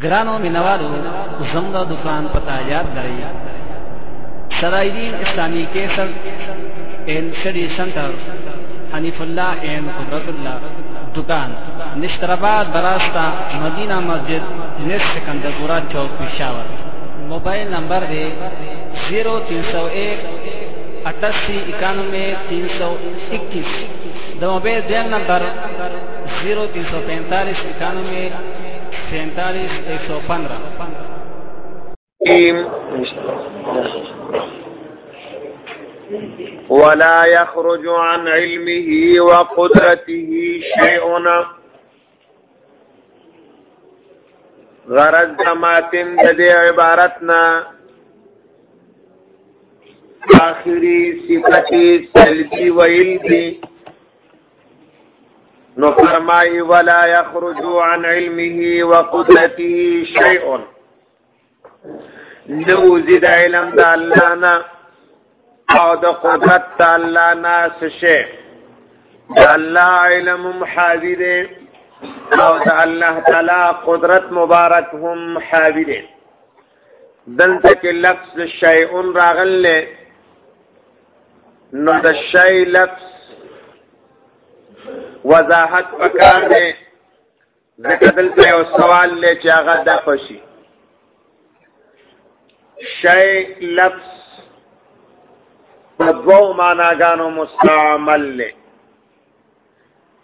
ګرانو مینوالو زموږ دکان پتا یاد لرئ سرایدین اسلامی کیسر ان سټډي سنټر حنیف الله ان قدرت الله دکان نشترآباد براستا مدینہ مسجد نس سکندرپورہ چوک پشاور موبائل نمبر دے زیرو تین سو ایک اٹاسی اکانوے تین سو اکیس دو موبائل دین نمبر زیرو تین سو پینتالیس اکانوے سینتالیس ایک سو پندرہ ولا يخرج عن علمه وقدرته شيء غرض دماتن د دې عبارت نه آخري صفتی سلبي ویل دي نو فرمای ولا يخرج عن علمه وقدرته شيء نو زید علم د الله نه او د قدرت د الله نه څه شي د الله علم حاوی دی او د الله تعالی قدرت مبارک هم حاوی دی دلته کې لفظ شیء راغله نو د شی لفظ وضاحت پکار دی ځکه دلته یو سوال لې چې هغه د خوشي شی لفظ په دوو معناګانو مستعمل لې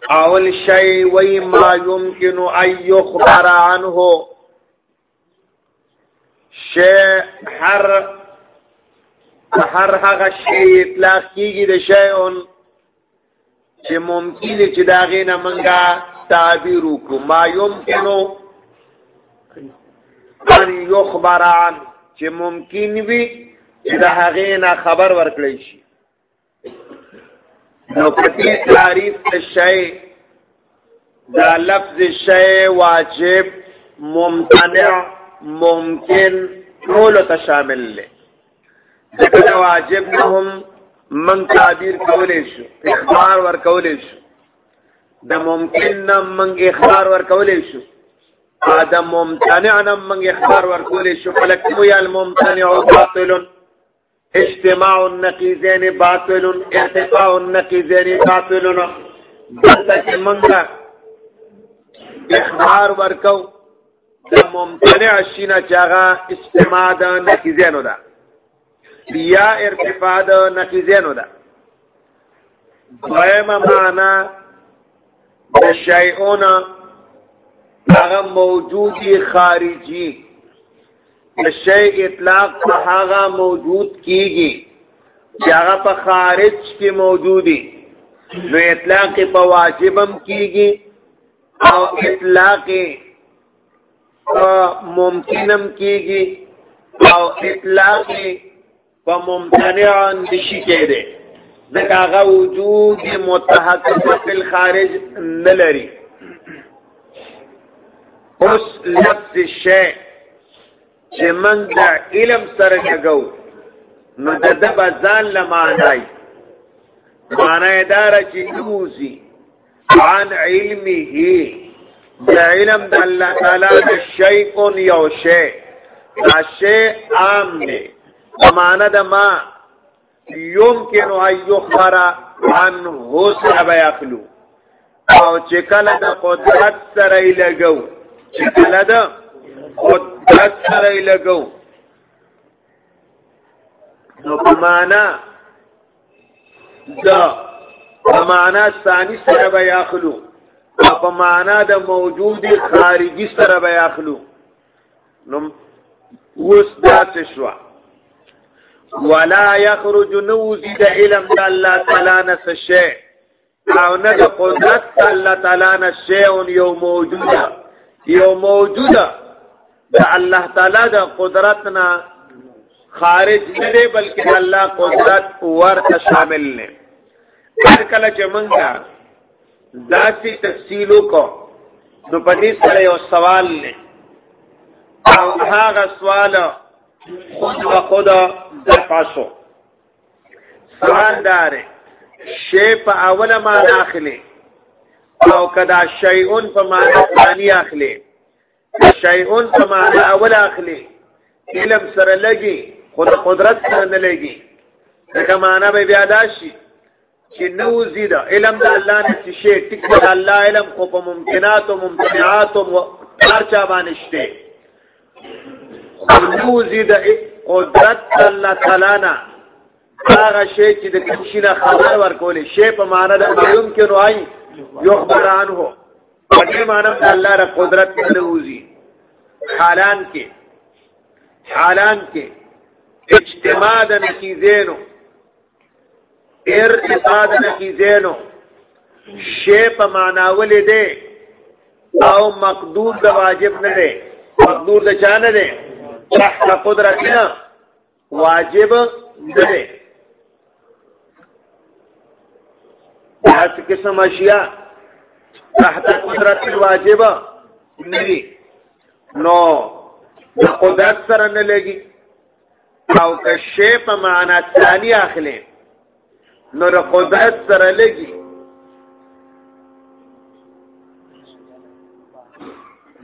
اول شی وای ما يمكن ان يخبر عنه شی هر هر هغه شی اطلاق کیږي د شیون چې ممکن چې دا غینه منګه تعبیر وکړو ما یمکنو ان یخبر عن چې ممکن وي چې دا غینه خبر ورکړی شي نو پتی تعریف تشای دا لفظ شای واجب ممتنع ممکن ټول ته شامل لې ځکه واجب نه هم من تعبیر کولې شو اخبار ور کولې شو د ممکن نه من اخبار ور کولې شو دا ممتنع نه من اخبار ور کولې شو فلکم یا الممتنع باطل اجتماع النقیزین باطل ارتفاع النقیزین باطل دلته کې مونږه اخبار ورکو د ممتنع شینه چاغه اجتماع د نقیزینو ده یا ارتفاع د نقیزینو ده دویمه معنا د شیئونه هغه موجودی خارجی د شی اطلاق په هغه موجود کیږي چې هغه په خارج کې موجودی نو اطلاق په واجبم کیږي او اطلاق په ممکنم کیږي او اطلاق فممتنعا نشي کېده ځکه هغه وجود متحقق په خارج نه لري اوس لفظ شی چې من د علم سره لګو نو د د بزان لمانای معنی دار چې دوزی عن علمه د علم د الله تعالی د شیء یو شی دا شی عام دی معنا د ما يمكن ان يخبر عنه سبب يخلو او چې کله د قدرت سره لګو چې کله د قدرت سره لګو نو معنا دا په معنا ثاني سره به یاخلو په معنا د موجود خارجي سره به یاخلو نو اوس دا څه شو ولا يخرج نوزي د علم د الله تعالی نه څه شي او نه د قدرت الله تعالی نه شیون یو موجوده یو موجوده د الله تعالی د قدرت نه خارج نه دی بلکې الله قدرت ورته شامل نه هر کله چې مونږه ذاتي تفصیل وکړو نو په دې سره یو سوال نه او هغه سوال خود و خود دفع شو سوال داره شی په اوله معنا اخلي او کدا شیئون په معنا ثاني اخلي شیئون په معنا اول اخلي علم سره لګي خود قدرت سره نه لګي دا معنا به بیا داشي چې نه وزید علم د الله نه څه شي ټیک د الله علم خو په ممکنات او ممتنعات او هر چا باندې شته نه وزید قدرت الله تعالی نه هغه شی چې د کښینه خبر ورکول شي په معنا د معلوم کې نو آی یو خبر عنه په دې معنا د الله ر قدرت نه وزي حالان کې حالان کې اجتماع د نتیجې نو ار افاده نقیزینو شی په معناولې دی او مقدور د واجب نه دی مقدور د چا نه دی تحت قدرتنا واجب نه دی هڅ قسم اشیاء تحت قدرت واجب نه دی نو د قدرت سره نه لګي او که شی په معنا ثانی اخلي نو د قدرت سره لګي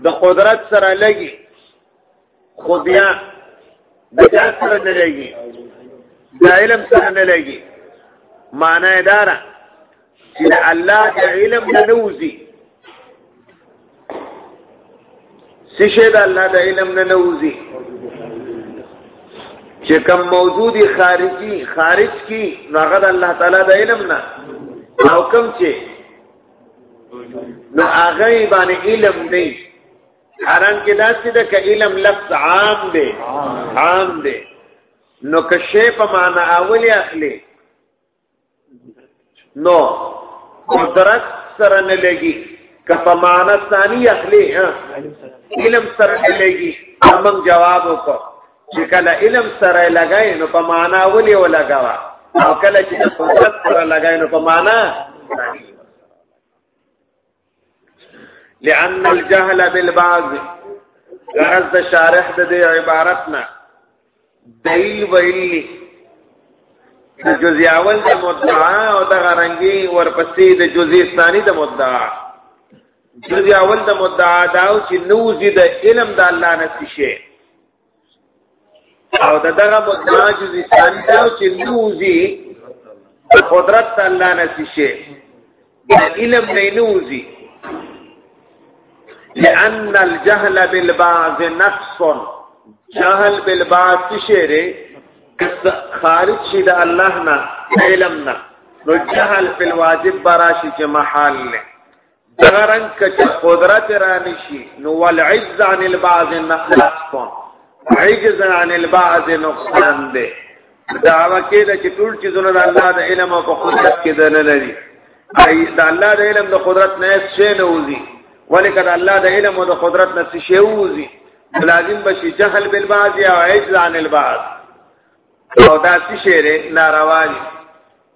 د قدرت سره لګي خو بیا د ځان سره نه لګي د علم سره نه لګي معنی دارا چې د الله د علم نه نوځي څه شي د الله د علم نه نوځي چې کوم موجودي خارجي خارج کی هغه د الله تعالی د علم نه او کوم چې نو هغه باندې علم نه حرام کې دا څه ده ک علم لفظ عام دی عام دی نو که شی په معنا اولی اخلي نو قدرت سره نه لګي کپه معنا ثاني اخلي ها علم سره نه لګي موږ جواب وکړو چې کله علم سره لګای نو په معنا ولي ولګاوا او کله چې قدرت سره لګای نو په معنا ثاني لأن الجهل بالبعض غرض د شارح د دې عبارت نه دلیل ویلی د جزئی اول د مدعا او د غرنګي ورپسې د جزئی ثانی د مدعا جزئی اول د مدعا دا چې نوځي د علم د الله نه شي او د دغه مدعا جزي ثاني دا چې نوځي قدرت الله نه شي د علم نه نوځي لأن الجهل بالبعض نقص جهل بالبعض شيره خارج شي د الله نه علم نه نو جهل په واجب براشي چې محال نه دغه رنګ که چې قدرت را نشي نو والعجز عن البعض نقص عجز عن البعض نقصان دی دعوه کې د چې ټول چیزونه د الله د علم او قدرت کې د نه لري ای د الله د علم د قدرت نه شي نه وځي ولیکن الله د علم او د قدرت نه شي وځي لازم بشي جهل بالبعض او عجز عن البعض او دا شي ناروا دي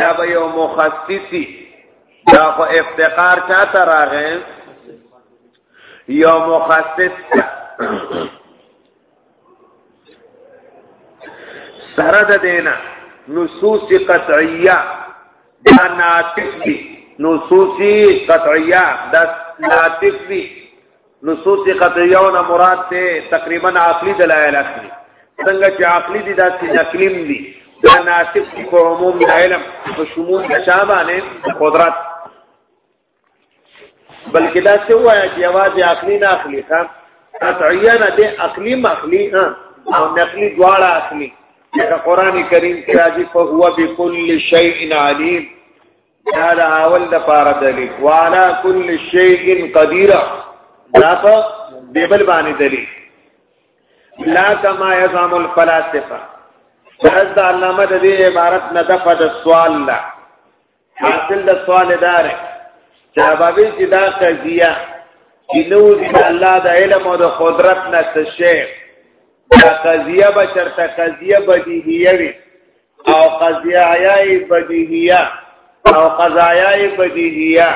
یا به یو مخصصی دا خو افتقار چاته راغی یو مخصص سره د دینه نصوص قطعیه دا ناطق دی نصوص قطعیه دا ناطق دی نصوص قطعیو نه مراد ته تقریبا عقلی دلایل اخلي څنګه چې عقلی دي دا چې نقلیم دي دا ناسب کی په عموم د علم په شمول د شابانه قدرت بلکې دا څه وایا چې आवाज عقلی نه اخلي ها قطعیه نه دي عقلی مخلی ها او نقلی دواړه اخلي دا قران کریم کې راځي په هو بكل شیء علیم دا د اول د پاره دلیل وانا کل شیء قدیر دا په دیبل باندې دلیل لا کما یزام الفلاسفه فرض د علامه د دې عبارت نه دفع د سوال لا حاصل د سوال دار چابوی چې دا قضیه چې نو دې الله د علم او د قدرت نه څه شی دا قضیه به چرته قضیه بدیهیه وي او قضایای بدیهیه او قضایای بدیهیه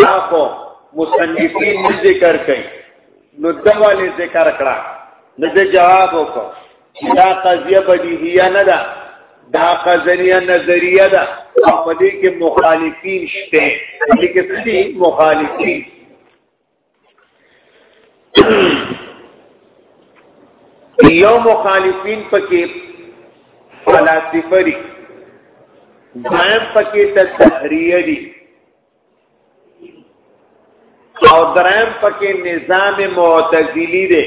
دا خو مصنفین ذکر کوي نو دواله ذکر کړه نو د جواب وکړه دا قضیه بدیهیه نه ده دا قضیه نظریه ده او په دې کې مخالفین شته لیکي مخالفین یو مخالفین پکې فلسفه دي دویم پکې د تحریه دي او دریم پکې نظام معتزلی دی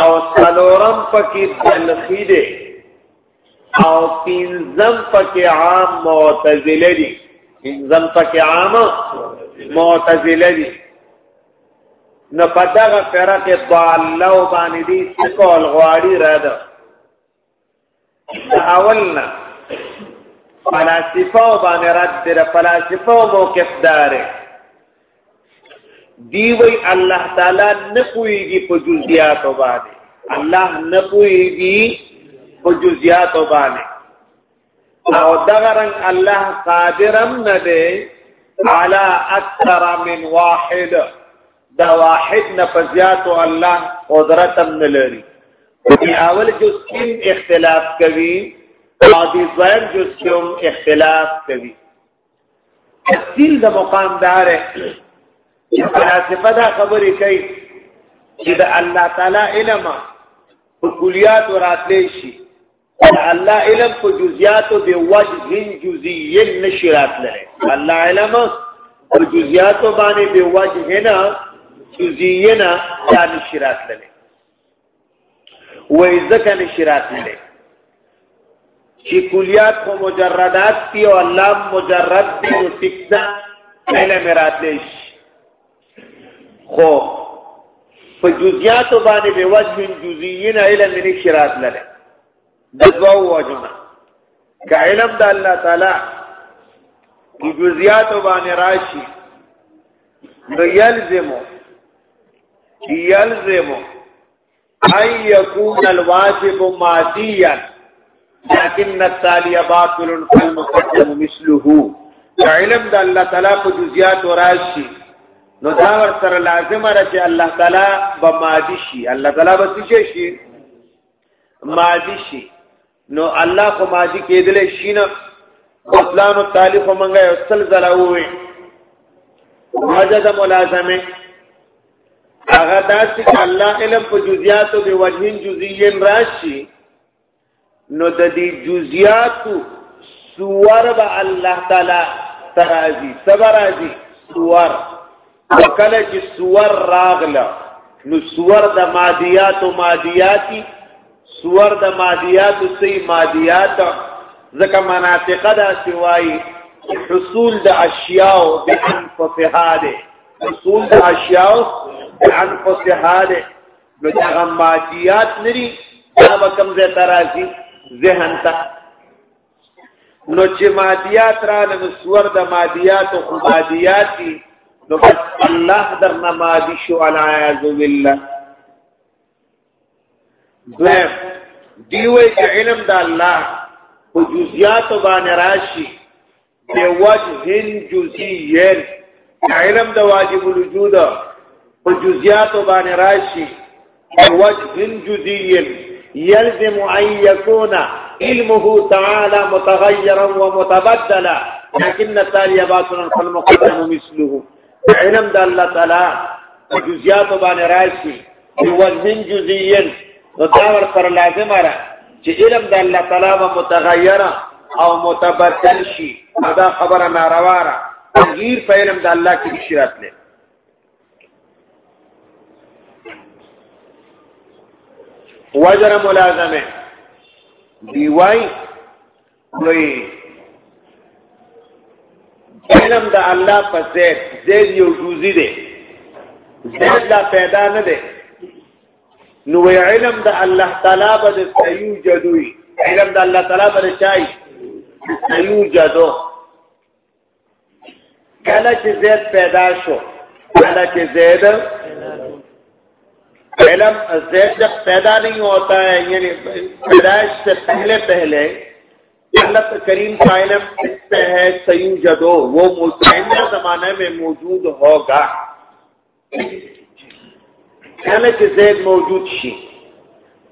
او سلورم پکې بلخی دی او پینزم پکې عام معتزله دي پینزم پکې عام معتزله دي نو پدغه فرقه ضاله باندې دي څه کول غواړي را ده دا اولنا فلاسفه او باندې رد در فلاسفه او موقف دار دی وی الله تعالی نه کویږي په جزئیات باندې الله نه کویږي په جزئیات باندې او دغه رنګ الله قادرم نه دی على اكثر من واحد دا واحد نه پزیات او الله قدرت هم نه لري په اول کې سیم اختلاف کوي او د ځان جو سیم اختلاف کوي تفصیل د مقام دار چې فلسفه دا خبرې کوي چې د الله تعالی علم په کلیات راتلې شي د الله علم په جزئیاتو به وجه جزئیه نشی راتله الله علم په جزئیاتو باندې به وجه نه جزئیه نه دا نشی راتله وې ځکه نشی راتله چې کلیات په مجردات دی او الله مجرد دی نو ټیک ده علم راتله خو په جزئیاتو باندې به وجه جزئین علم نه شرات لره د دوه وجونه که علم د الله تعالی په جزئیاتو باندې راشي نو یلزمو یلزمو ان يكون الواجب ماديا لكن التالي باطل فالمقدم مثله علم د الله تعالی په جزئیات راشي نو دا ور سره لازم را چې الله تعالی به مادي شي الله تعالی به څه شي مادي شي نو الله خو ماضی کېدل شینه بطلان او تالیف منګه یو سل زلاوي وجد ملازمه هغه داسې الله علم په جزئیات او بوجهین جزئین راشي نو د دې جزئیات سوار به الله تعالی ترازی صبر ازی سوار کله چې سور راغله نو سور د مادیات او مادیاتی سور د مادیات او سی مادیات ځکه مناطقه دا سوای حصول د اشیاء د انفسها ده حصول د اشیاء د انفسها ده نو هغه مادیات نری دا کوم ځای ترازی ذهن ته نو چې مادیات را نه سور د مادیات او مادیات دي نو بس الله در نه مادي شو العیاذ بالله دویم دیوی چې علم د الله په جزئیات باندې راشي د وجه جزئیین علم د واجب الوجود په جزئیات باندې راشي بوجه جزئي يلزم أن يكون علمه تعالى متغيرا ومتبدلا لكن التالي باطنا فالمقدم مثله علم د الله تعالی جزئيات باندې راشي بوجه جزئي نو دا ور پر لازم را چې علم د الله تعالی به متغیر او متبدل شي دا خبره ناروا را تغییر په علم د الله کې شي راتله وجر ملازمه دی وای وی علم د الله په ذات ذات یو جزئی دی ذات لا پیدا نه دی نو وی علم د الله تعالی به د سیوجدوی علم د الله تعالی به چای سیوجدو کله چې زید پیدا شو کله چې زید علم زید جب پیدا نہیں ہوتا ہے یعنی پیدائش سے پہلے پہلے اللہ کریم کا علم سے ہے سیو جدو وہ مطمئنہ زمانے میں موجود ہوگا کله چې زید موجود شي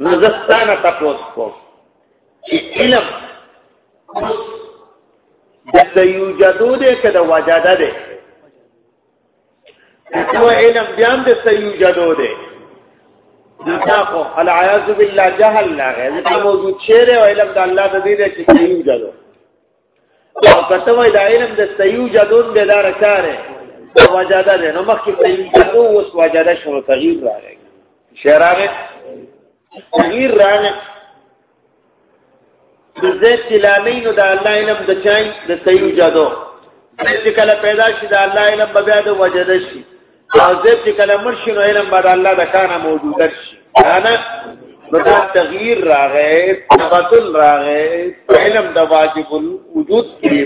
نو زستانه تاسو کو چې علم د یوجدو دې کده وجاده دې نو علم بیا هم د سیوجدو دی دا خو العیاذ بالله جهل لا غیر دا موجود شعر او علم د الله د دې چې سیوجدو او کته وای دا علم د سیو جدون به دار کاره او وجاده ده نو مخکې سیو جدو اوس وجاده شروع تغییر راغی شراغه تغییر راغی زید تلامین د الله علم د چای د سیو جدو چې کله پیدا شي د الله علم بیا د وجاده شي او زه چې کله مرشي نو علم بعد الله د کانه موجود شي انا نو دا تغییر راغې تبدل راغې علم د واجب الوجود کې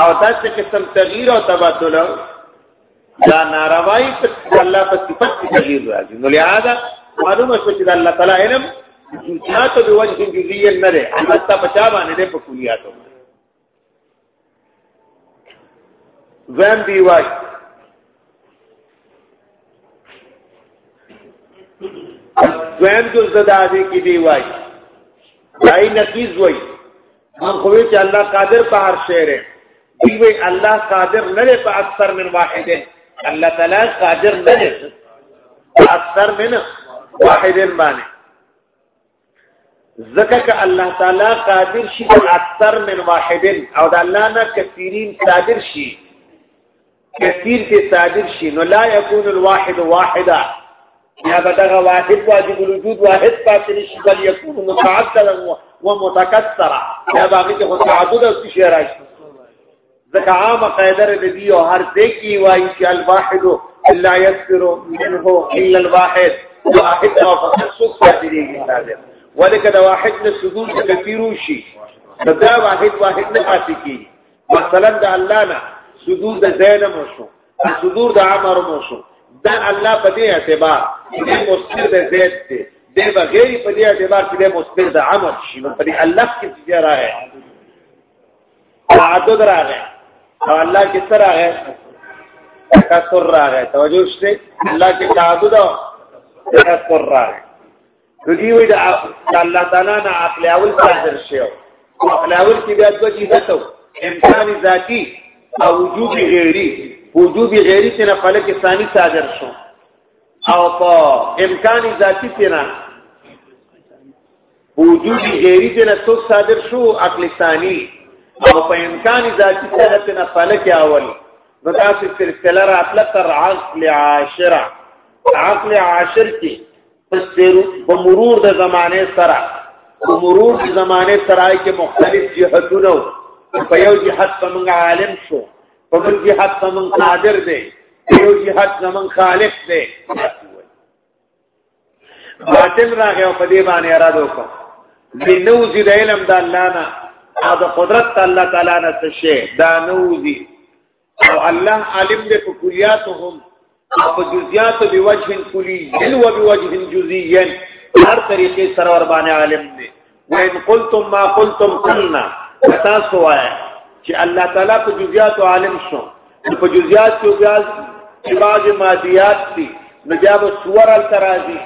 او دا چې قسم تغییر او تبدل دا ناروای په الله په صفات کې تغییر راځي نو لہذا معلومه شو چې الله تعالی علم جزئیات به وجه جزئیه نه ده حتی په چا باندې په کلیاتو دویم دی وای دویم جز د دې کې دی وای دای نقیز وای هم خو چې الله قادر په هر شی دی وی الله قادر نه دی په اکثر من واحد الله تعالی قادر نه دی اکثر من واحد باندې ځکه ک الله تعالی قادر شي په اکثر من واحدن او د الله نه کثیرین قادر شي کثیر ته قادر شي نو لا یکون الواحد واحده یا بدغه واحد واجب الوجود واحد پاتې شي بل یکون متعددا ومتکثرا یا باقي ته تعدد او شي راځي ځکه عامه قاعده د دې او هر څه کې وایي چې الواحد الا يسر منه الا الواحد واحد او فقط څوک دې کېږي ولکه د واحد نه سجود کثیرو شي دا واحد واحد نه پاتې کېږي مثلا د الله نه سجود د زید مو شو سجود د عمر مو شو دا الله په دې اعتبار چې مستر د زید دی د بغیر په دې اعتبار چې مستر د عمر شي نو په دې الله کې چې راغی تعدد راغی او الله کې سره راغی تکثر راغی توجه شته الله کې تعدد او تکثر راغی دوی وی دا الله تعالی نه عقل اول ظاهر شي عقل اول کې بیا د جهته امکان ذاتی او وجود غیری وجود غیری څخه فلک ثانی صادر شو او په امکان ذاتی څخه په وجود غیری دې نه څوک صادر شو عقل ثانی او په امکان ذاتی سره ته نه فلک اول نو تاسو تر سره راتل تر عقل عاشره عقل عاشر کې په مرور د زمانه سره په مرور د زمانه سره کې مختلف جهتونه په یو جهت په موږ عالم شو په بل جهت په موږ قادر دی په یو جهت په موږ خالق دی باطل راغی او په دې باندې اراده وکړه دې نوځي د علم د الله نه او د قدرت الله تعالی نه څه شي دا نوځي او الله عالم دې په کلیاتو هم او په جزئیاتو به وجه کلی دل و به وجه جزئیین هر طریقې سره ور باندې عالم دې وان قلتم ما قلتم قلنا تاسو وایي چې الله تعالی په جزئیات عالم شو په جزئیات کې بیا چې بعض مادیات دي نو بیا به صور الترازی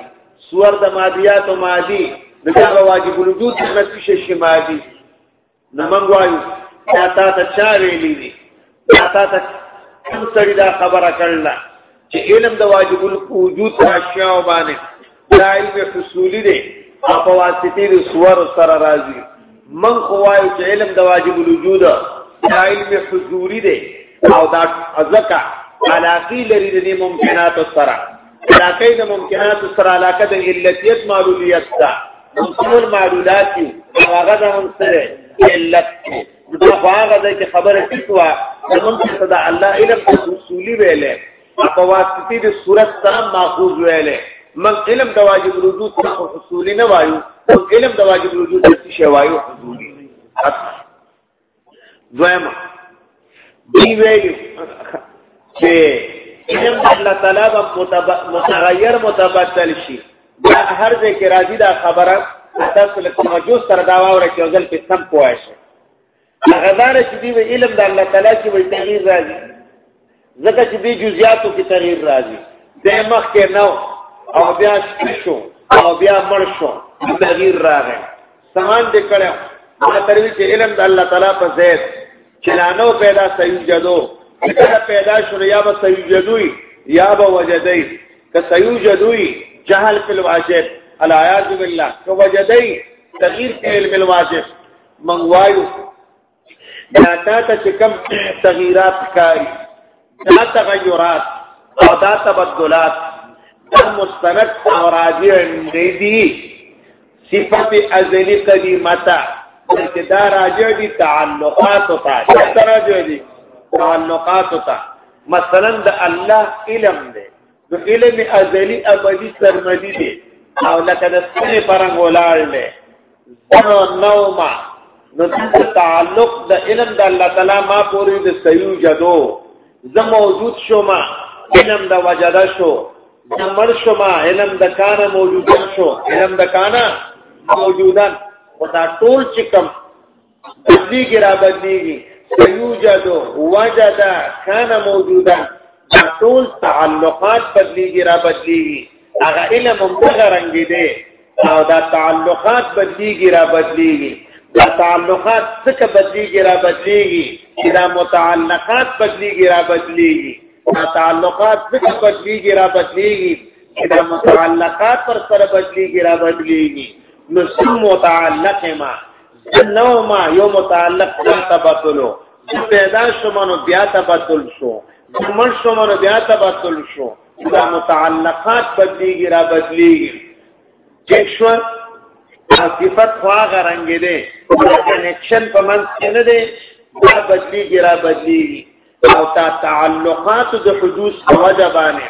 صور د مادیات او مادی نو بیا به واجب الوجود نفي شي مادی نو موږ وایو دا تا ته چا ویلي دي دا تا ته کوم سړي دا خبره کړل چې علم د واجب الوجود اشیاء باندې دا علم حصولی دی او په واسطه د صور سره راځي من خو وایو چې علم د واجب الوجود دا علم حضوری دی او دا ځکه علاقی لري د ممکنات سره علاقه د ممکنات سره علاقه د علتیت معلولیت ده ممکن معلولات دي هغه د هم سره علت دي دا هغه د کې خبره کیتوا زمون څه صدا الله علم اصولي ویلې په واسطه د صورت سره ماخوذ ویلې من علم د واجب الوجود څخه اصولي نه وایو علم د واجب الوجود څه شی وایو حضوري دویم دی ویلو چې علم الله تعالی به متغیر متبدل شي دا هر ځای کې راځي دا خبره تاسو له توجه سره دا واوره چې ځل په سم پوه شئ هغه دار چې دی علم د الله تعالی کې وي تغیر راځي ځکه چې دې جزئیاتو کې تغییر راځي د مخ کې نو او بیا شو او بیا مړ شو تغییر راغی سامان دې کړه ما تروي چې علم د الله تعالی په ذات چلانو پیدا سيوجدو کله پیدا شو یا به سيوجدوي یا به وجدي که سيوجدوي جهل فی الواجب الایاذ بالله که وجدي تغییر فی علم الواجب منغوایو دا تا ته چې کوم تغیرات ښکاري دا تغیرات او دا تبدلات دا مستند او راجع نه دي صفت ازلی قدیمه ته بلکې دا راجع دي تعلقات ته څه راجع دي تعلقات ته مثلا د الله علم دی د علم ازلی ابدي سرمدي دی او لکه د سپینې پرنګ ولاړ دی زنو نوما نو دغه تعلق د علم د الله تعالی ما پورې د سيو جدو زه موجود شوم علم د وجدا شو زه مر شوم علم د کانه موجود شو علم د کانه موجودن ودا ټول چې کوم بدلی کی را بدلیږي یوجد وجد کان موجودا ټول تعلقات بدلیږي را بدلیږي هغه علم هم دغه رنګ دی او دا تعلقات بدلیږي را بدلیږي دا تعلقات څخه بدلیږي را بدلیږي چې دا متعلقات بدلیږي را بدلیږي دا تعلقات څخه بدلیږي را بدلیږي چې دا متعلقات پر سره بدلیږي را بدلیږي نو سم متعلق ما نوم یو متعلق تبدل پیدا شوم نو بیا تبدل شو مړ شوم نو بیا تبدل شو دا متعلقات بدلیږي را بدلیږي چې شو صفت خواغه رنگ دی کنکشن په منځ کې نه دی دا بدلیږي را بدلیږي او تا تعلقات د حدوث په وجه باندې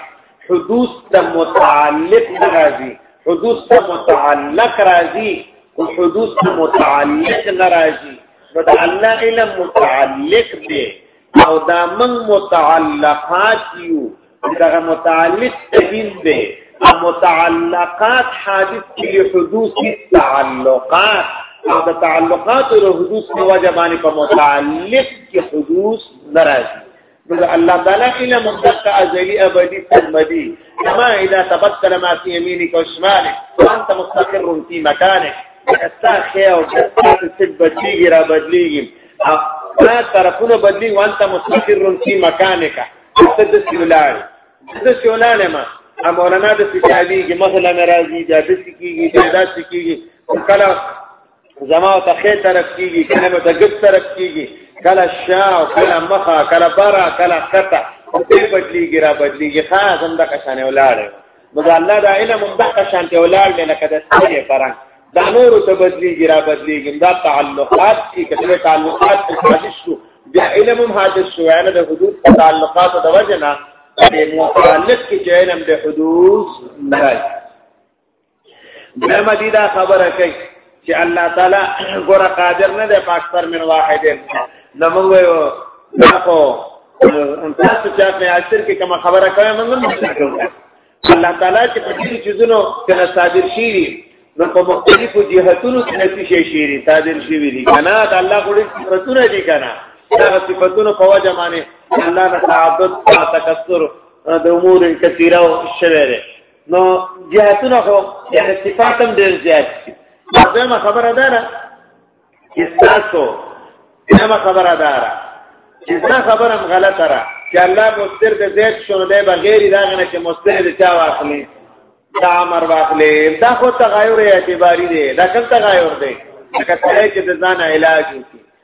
حدوث ته متعلق راځي حدوث ته متعلق راځي او حدوث ته متعلق ناراضي نو د الله علم متعلق دی او دا من متعلقات یو دغه متعلق تهین دی متعلقات حادث کې حدوث تعلقات او د تعلقات او حدوث په وجه باندې په متعلق کې حدوث ناراضي نو الله تعالی علم مطلق ازلی ابدی سرمدی کما اذا تبدل ما في يمينك وشمالك وانت مستقر في مكانك استا خیر او استا څه بدلیږي را بدلیږي او طرفونه بدلی وانت مستقر في مكانك ته د سیولان د سیولان ما مولانا د کتابي کې مثلا ناراضي دا د سکیږي دا د سکیږي کله زما ته خې طرف کیږي کله مې ته ګس طرف کیږي کله شاو کله مخه کله برا کله قطع دې بدليږي را بدليږي خاص هم د کشانه ولاړ نو دا الله دا علم هم دغه شان ته ولاړ دی لکه د سترګې فرنګ دا نورو ته بدلېږي را بدلېږي دا تعلقات دي که څه تعلقات حادث شو بیا علم هم حادث شو یعنې د حدود په تعلقاتو د وجه نه د متعلق کې چې علم د حدود نه دی بیا مدي دا خبره کوي چې الله تعالی ګور قادر نه دی پاک پر من واحدین نو موږ یو تاسو تاسو چې په اثر کې کوم خبره کوي موږ نه کوو الله تعالی چې په دې چیزونو کې صادر شي نو په مختلفو جهاتونو کې نتی شي شي صادر شي وی دي کنه دا الله ګوري صفاتونه دي کنه دا صفاتونه په وجه باندې الله نه تعبد او تکثر د امور کثیره او شویره نو جهاتونه خو یعنی صفات هم ډېر زیات دي دغه خبره ده نه استاسو دغه خبره ده نه چې دا خبره هم غلطه ده چې الله مستر د زید شونه دی بغیر دا نه چې مستر د چا واخلي دا امر واخلي دا خو تغایر اعتباری دی دا کوم تغایر دی لکه څنګه چې د ځان علاج وکړي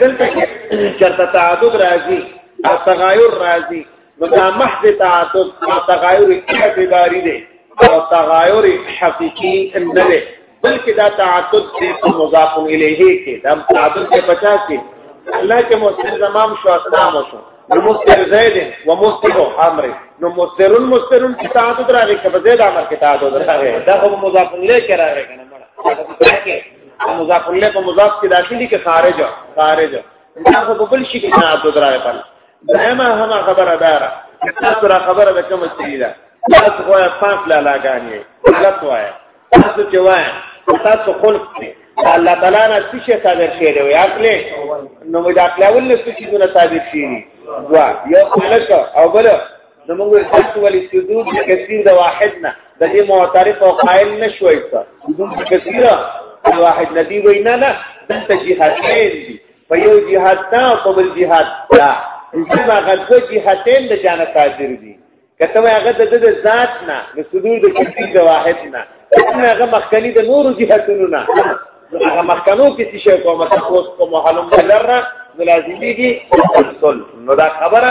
دلته چرته تعدد راځي او تغایر راځي نو دا محض تعدد او تغایر اعتباری دی او تغایر حقیقی نه دی بلکې دا تعدد دی په مضاف الیه کې دا تعدد کې پچا کې الله کې مستر زمام شو اسلام شو نو مستر زید و مستر امر نو مستر مستر کې تعدد راغی کبه زید امر کې تعدد راغی دا هم مضاف الیه کې راغی کنه مړه مضاف الله په مضاف کې داخلي کې خارج خارج دا په بل شي کې نه اته درای پل دایمه هم خبره دارا تاسو را خبره ده کوم څه ده تاسو خو پاک لا لاګانی غلط وای تاسو چې وای تاسو خلق دي الله تعالی نه څه شي صادر شي دی عقل نو مې دا عقل ول څه شي نه صادر شي دوا یو خلق او بل زموږ تاسو ولې سدود کثیر د واحد نه د دې معترف او قائل نشوي څه سدود کثیر د واحد نه دی وینا نه دلته جهادین دي په یو جهاد دا او په بل جهاد دا زما غږه جهادین د جانه قادر دي کته هغه د د ذات نه د سدود د کثیر د واحد نه هغه مخکنی د نورو جهاتونو نه هغه مخکنو کې چې شی کومه تاسو کومه حلم لره ملازميږي نو دا خبره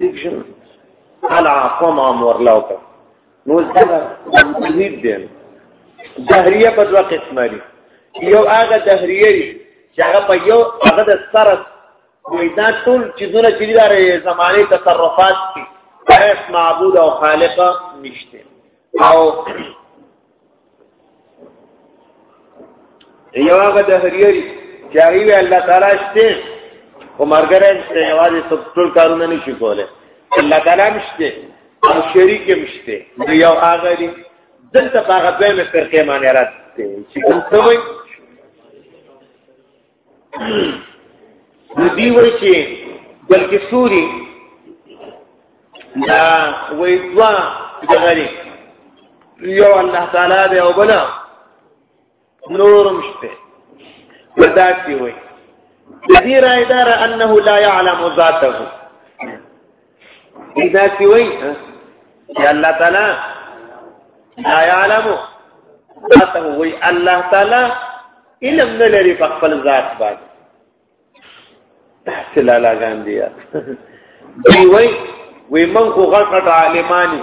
دیکشن الا قوم امر لاوک نو دا تنظیم دی دهریه په دوه قسمه دي یو هغه دهریه چې هغه په یو هغه د سره وای دا ټول چیزونه چې دغه زمانه تصرفات دي هیڅ معبود او خالق نشته او یو هغه د هریری چې هغه وی الله تعالی شته خو مرګره شته یوازې ټول کارونه نشي کوله الله تعالی مشته او شریک مشته یو هغه دی دلته هغه دویمه فرقه معنی راځي چې کوم څه وایي ندی وای چې بلکې سوري دا وای دوا دغری یو الله تعالی دی او بل نورم شته ودا کی وای دې راي دار انه لا يعلم ذاته دا سی وای چې الله تعالی لا يعلم اته وای الله تعالی علم نه لري په خپل ذات باندې تحصیل علا ګاندی دی وای وی من کو غټ عالمانی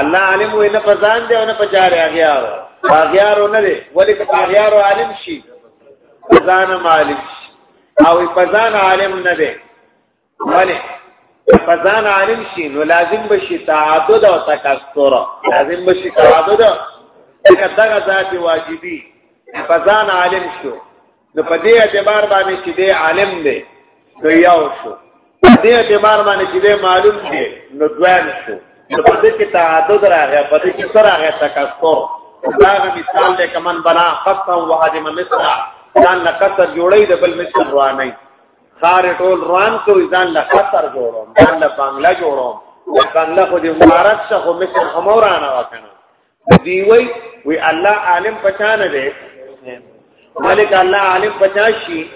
الله عالم وي نه په ځان دی او نه په جاري اغیار اغیار نه دی ولی که اغیار عالم شي ځان عالم شي او په ځان عالم نه دی ولی په ځان عالم شي نو لازم بشي تعدد او تکثر لازم بشي تعدد دغه ذات واجبي په ځان عالم شو نو په دې اعتبار باندې چې دی عالم دی نو یو شو په دې اعتبار باندې چې دی معلوم دی نو دویم شو نو په دې کې تعدد راغی په دې کې سره راغی تکثر دا مثال دی کمن بنا خطا وهدم مصر ځان له کثر جوړی د بل مصر رواني خار ټول روان کوي ځان له کثر جوړوم ځان له بنگله جوړوم بنگله خو دې مبارک شه خو مصر هم ورانه وکنه دی وی وی الله عالم پچا نه دی ملک الله عالم پچا شي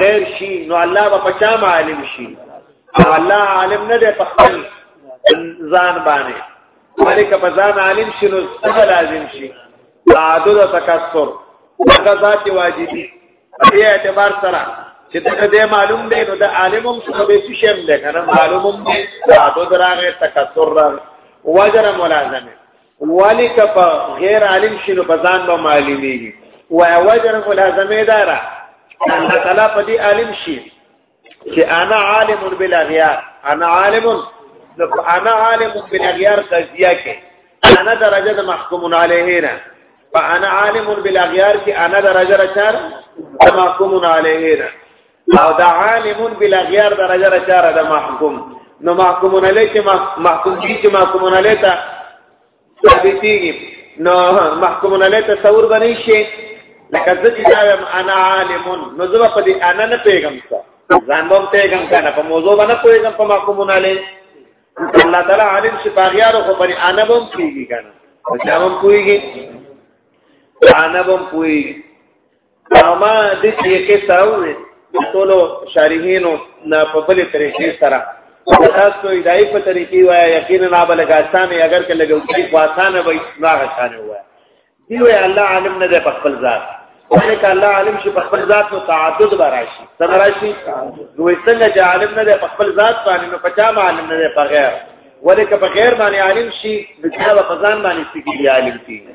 غیر شي نو الله به پچا عالم شي الله عالم نه دی په خپل ځان باندې ملک په ځان عالم شي نو څه لازم شي تعادل او تکثر هغه ذات واجبي په دې اعتبار سره چې دا دې معلوم دی نو د عالمم څه به څه شم ده کنه معلومم دی تعدد راغې تکثر راغې وجر ملازمه ولیک په غیر عالم شنو په ځان به معلومیږي و وجر ملازمه دارا الله تعالی په دې عالم شي چې انا عالم بالاغيار انا عالم انا عالم بالاغيار قضيه کې انا درجه د محکوم علیه نه فانا عالم بالاغيار کې انا درجه رچار د محکوم علیه نه او دا عالم بالاغيار درجه رچار د محکوم نو محکوم علیه چې محکوم دي چې محکوم علیه ته ثابتېږي نو محکوم علی تصور بنی شي لکه زه چې وایم انا عالم نو زه په دې انا نه پیغام څه ځان به پیغام کنه په موضوع باندې پیغام په محکوم علی الله تعالی عالم چې باغیارو خو بنی انا به پیږي کنه چې هم پیږي انا به پیږي ما دې طریقې سره وې ټول شارحینو نه په بلې طریقې سره تاسو دای په طریقې وای یقینا نه بلګاستان اگر کله ګوتې خواصانه وای نو هغه شانه وای دی وای الله عالم نه ده په خپل ذات ولک الله عالم شي په خپل ذات نو تعدد براشي سمراشي نو څنګه چې عالم نه ده په خپل ذات باندې نو پچا عالم نه ده په غیر ولک په غیر باندې عالم شي د چا په ځان باندې سګي عالم کیږي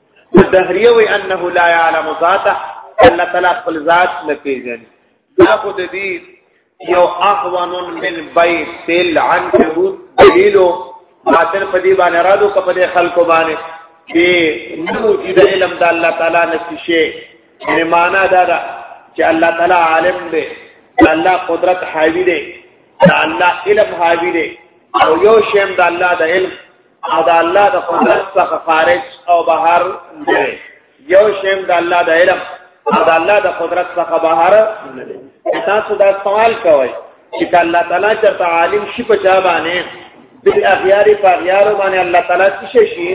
دهریه وی انه لا يعلم ذاته الله تعالی خپل ذات نه پیژني دا خو د دې یو احوان من بیت تل عن ثبوت دلیلو باطل په دې باندې رادو کپدې خلکو باندې چې نو چې د علم د الله تعالی نشي شي یعنی معنا دا ده چې الله تعالی عالم دی الله قدرت حاوی دی الله علم حاوی دی او یو شیم د الله د علم او د الله د قدرت څخه خارج او بهر نه یو شیم د الله د علم او د الله د قدرت څخه بهر نه دی تاسو دا سوال کوئ چې الله تعالی چرته عالم شي په چا باندې بل اغیار په اغیار باندې الله تعالی څه شي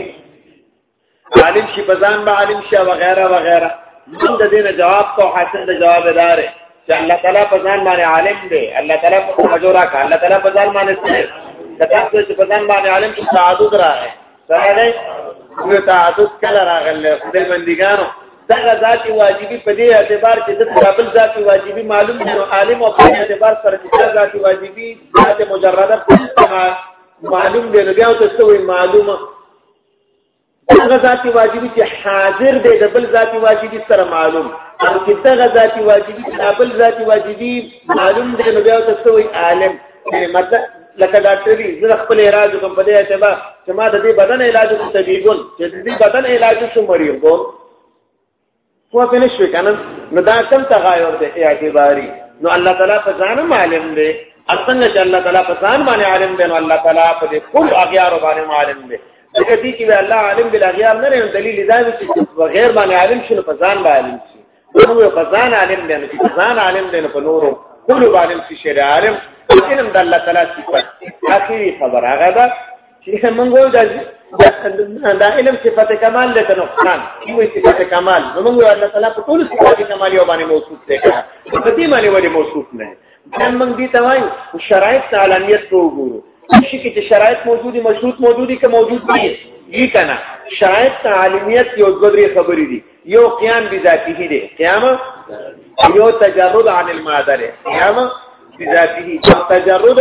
عالم شي بزان به عالم شي وغيرها وغيرها من د دینه جواب کو حسن د جواب دار چې الله تعالی بزان باندې عالم دی الله تعالی په مجورا کا الله تعالی بزان باندې سره کته چې بزان باندې عالم شي تعدد راغی سره دی نو تعدد کله راغله خپل بندګانو دغه ذاتي واجبي په دې اعتبار چې د قابل ذاتي واجبي معلوم دی نو عالم او په اعتبار سره چې ذاتي واجبي ذات مجرده معلوم دی نو بیا تاسو معلومه دغه ذات واجبي چې حاضر دی د بل ذات واجبي سره معلوم او چې دغه ذات واجبي د بل ذات واجبي معلوم دی نو بیا تاسو وی عالم مطلب لکه ډاکټري زه خپل علاج کوم په دې اعتبار چې ما د دې بدن علاج کوم طبيبون چې د دې بدن علاج شو مریض کوم خو په نشوي کنه نو دا کم تغایر دی اعتباری نو الله تعالی په ځان عالم دی اصلا چې الله تعالی په ځان باندې عالم دی نو الله تعالی په دې ټول اغیار باندې عالم دی دغه دي چې الله عالم بل اغیار نه لري دلیل دا دی چې بغیر باندې عالم شنو په ځان باندې عالم شي نو په ځان عالم دی نو په ځان عالم دی نو په نورو ټول باندې شي عالم علم د الله تعالی صفات اخیری خبر هغه ده چې موږ وایو دا دا علم صفت کمال له نقصان یو صفت کمال نو موږ وایو الله تعالی په ټول صفات کمال یو باندې موصوف دی په دې باندې ولې موصوف نه دا موږ دې ته وایو شرایط تعالیت کو وګورو شي کې چې شرایط موجودي مشروط موجودي که موجود نه وي کنه شرایط تعالیت یو دوه خبرې دي یو قیام بذاته دی قیام یو تجرد عن الماده دی قیام بذاته تجرد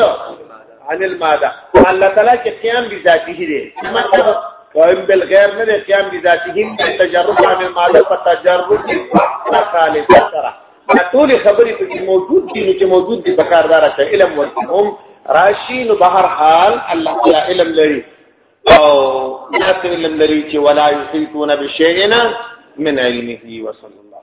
عن الماده الله تعالی چې قیام بذاته دی مطلب قائم بالغیر نه دی قیام بذاته دی تجرد عن الماده په تجرد کې خالص سره ټول خبرې په موجود دي چې موجود دي په کاردار علم ورته هم راشي نو بهر حال الله تعالی علم لري او دا سره علم لري چې ولا یحیطون بشیئنا من علمه وصلی الله